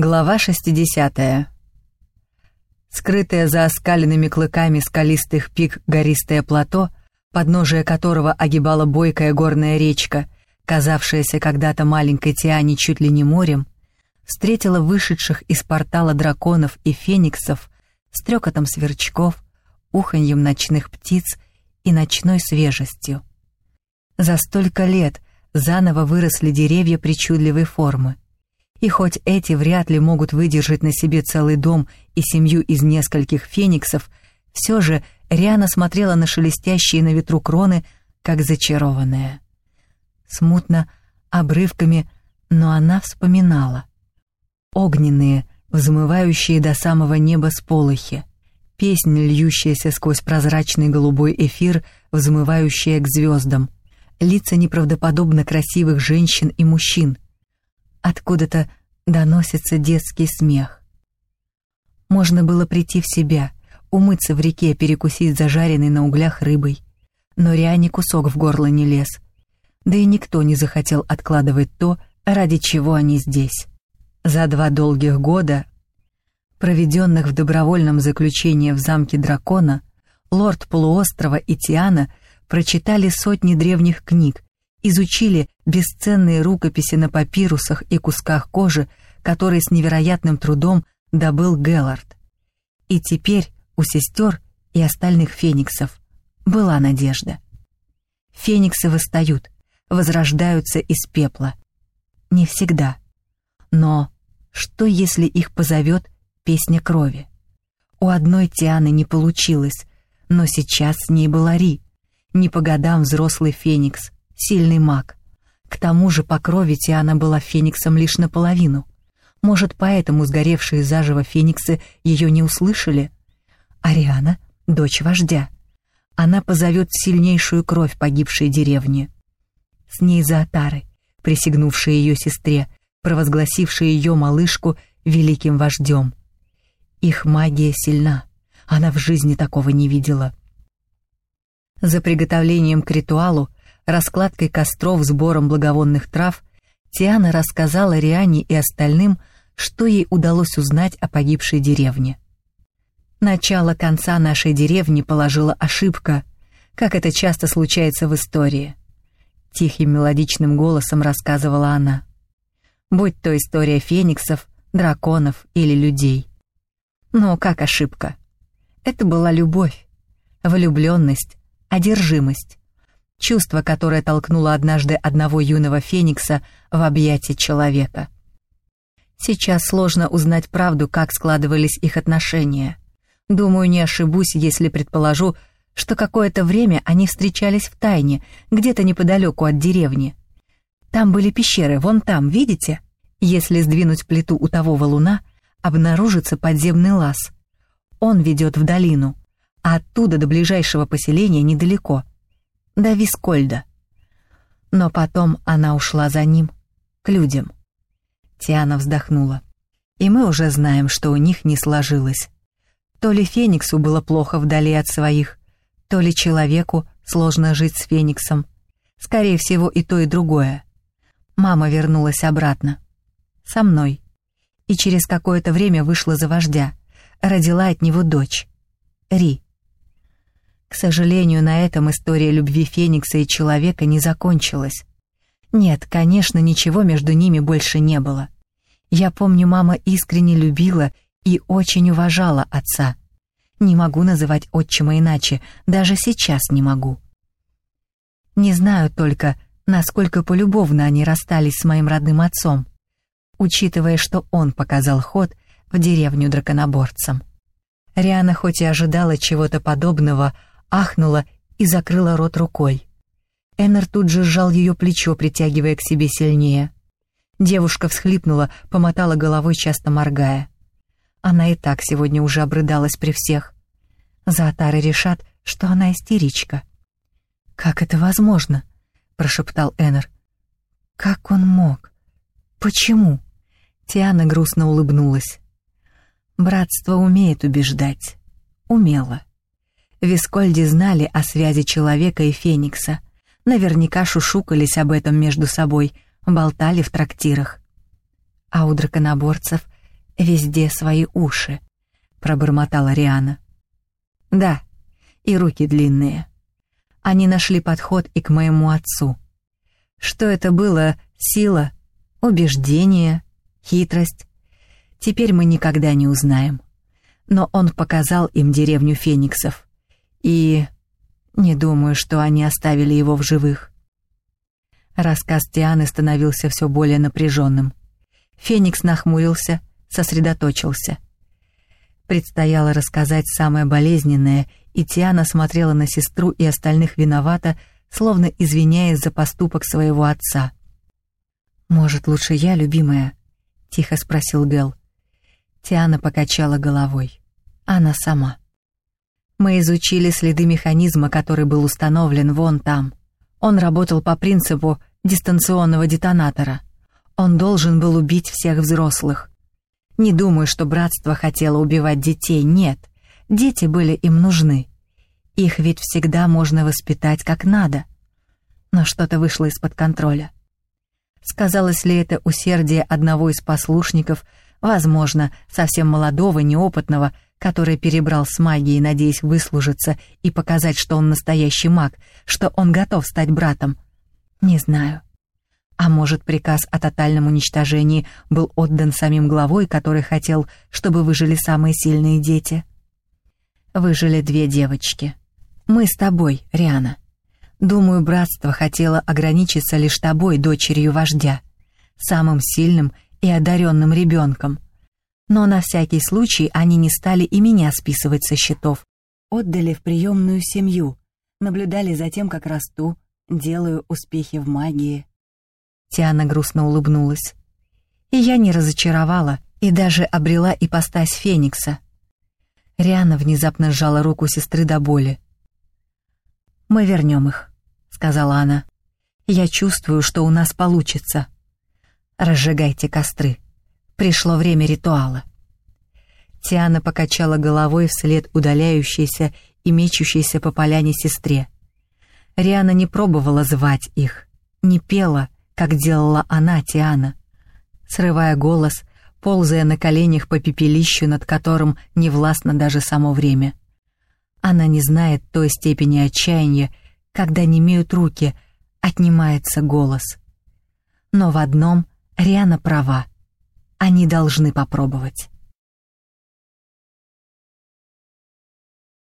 Глава 60. Скрытое за оскаленными клыками скалистых пик гористое плато, подножие которого огибала бойкая горная речка, казавшаяся когда-то маленькой Тиане чуть ли не морем, встретила вышедших из портала драконов и фениксов стрекотом сверчков, уханьем ночных птиц и ночной свежестью. За столько лет заново выросли деревья причудливой формы — и хоть эти вряд ли могут выдержать на себе целый дом и семью из нескольких фениксов, все же Риана смотрела на шелестящие на ветру кроны, как зачарованная. Смутно, обрывками, но она вспоминала. Огненные, взмывающие до самого неба сполохи, песнь, льющаяся сквозь прозрачный голубой эфир, взмывающая к звездам, лица неправдоподобно красивых женщин и мужчин — Откуда-то доносится детский смех. Можно было прийти в себя, умыться в реке, перекусить зажаренной на углях рыбой. Но Риане кусок в горло не лез. Да и никто не захотел откладывать то, ради чего они здесь. За два долгих года, проведенных в добровольном заключении в замке дракона, лорд полуострова и Тиана прочитали сотни древних книг, изучили бесценные рукописи на папирусах и кусках кожи, которые с невероятным трудом добыл Геллард. И теперь у сестер и остальных фениксов была надежда. Фениксы восстают, возрождаются из пепла. Не всегда. Но что, если их позовет песня крови? У одной Тианы не получилось, но сейчас с ней была Ри, не по годам взрослый феникс, сильный маг. К тому же по крови Тиана была фениксом лишь наполовину. Может, поэтому сгоревшие заживо фениксы ее не услышали? Ариана — дочь вождя. Она позовет сильнейшую кровь погибшей деревни. С ней Заатары, присягнувшие ее сестре, провозгласившие ее малышку великим вождем. Их магия сильна, она в жизни такого не видела. За приготовлением к ритуалу раскладкой костров, сбором благовонных трав, Тиана рассказала Риане и остальным, что ей удалось узнать о погибшей деревне. Начало конца нашей деревни положила ошибка, как это часто случается в истории. Тихим мелодичным голосом рассказывала она. Будь то история фениксов, драконов или людей. Но как ошибка? Это была любовь, влюбленность, одержимость чувство, которое толкнуло однажды одного юного феникса в объятия человека. Сейчас сложно узнать правду, как складывались их отношения. Думаю, не ошибусь, если предположу, что какое-то время они встречались в тайне, где-то неподалеку от деревни. Там были пещеры, вон там, видите? Если сдвинуть плиту у того валуна, обнаружится подземный лаз. Он ведет в долину, а оттуда до ближайшего поселения недалеко — до Вискольда. Но потом она ушла за ним, к людям. Тиана вздохнула. И мы уже знаем, что у них не сложилось. То ли Фениксу было плохо вдали от своих, то ли человеку сложно жить с Фениксом. Скорее всего, и то, и другое. Мама вернулась обратно. Со мной. И через какое-то время вышла за вождя. Родила от него дочь. Ри. К сожалению, на этом история любви Феникса и человека не закончилась. Нет, конечно, ничего между ними больше не было. Я помню, мама искренне любила и очень уважала отца. Не могу называть отчима иначе, даже сейчас не могу. Не знаю только, насколько полюбовно они расстались с моим родным отцом, учитывая, что он показал ход в деревню драконоборцам. Риана хоть и ожидала чего-то подобного, ахнула и закрыла рот рукой. Эннер тут же сжал ее плечо, притягивая к себе сильнее. Девушка всхлипнула, помотала головой, часто моргая. Она и так сегодня уже обрыдалась при всех. Заатары решат, что она истеричка. «Как это возможно?» — прошептал Эннер. «Как он мог? Почему?» Тиана грустно улыбнулась. «Братство умеет убеждать. Умело. Вискольди знали о связи человека и Феникса. Наверняка шушукались об этом между собой, болтали в трактирах. А у драконоборцев «Везде свои уши», — пробормотала Риана. «Да, и руки длинные. Они нашли подход и к моему отцу. Что это было? Сила, убеждение, хитрость? Теперь мы никогда не узнаем. Но он показал им деревню фениксов. И не думаю, что они оставили его в живых. Рассказ Тианы становился все более напряженным. Феникс нахмурился, сосредоточился. Предстояло рассказать самое болезненное, и Тиана смотрела на сестру и остальных виновата, словно извиняясь за поступок своего отца. «Может, лучше я, любимая?» — тихо спросил Гэл. Тиана покачала головой. Она сама. Мы изучили следы механизма, который был установлен вон там. Он работал по принципу дистанционного детонатора. Он должен был убить всех взрослых. Не думаю, что братство хотело убивать детей, нет. Дети были им нужны. Их ведь всегда можно воспитать как надо. Но что-то вышло из-под контроля. Сказалось ли это усердие одного из послушников, возможно, совсем молодого, неопытного, который перебрал с магией, надеясь выслужиться и показать, что он настоящий маг, что он готов стать братом. Не знаю. А может, приказ о тотальном уничтожении был отдан самим главой, который хотел, чтобы выжили самые сильные дети? Выжили две девочки. Мы с тобой, Риана. Думаю, братство хотело ограничиться лишь тобой, дочерью вождя, самым сильным и одаренным ребенком — но на всякий случай они не стали и меня списывать со счетов. Отдали в приемную семью, наблюдали за тем, как расту, делаю успехи в магии. Тиана грустно улыбнулась. И я не разочаровала, и даже обрела ипостась Феникса. Риана внезапно сжала руку сестры до боли. «Мы вернем их», — сказала она. «Я чувствую, что у нас получится. Разжигайте костры». Пришло время ритуала. Тиана покачала головой вслед удаляющейся и мечущейся по поляне сестре. Риана не пробовала звать их, не пела, как делала она, Тиана. Срывая голос, ползая на коленях по пепелищу, над которым не властно даже само время. Она не знает той степени отчаяния, когда не имеют руки, отнимается голос. Но в одном Риана права. Они должны попробовать.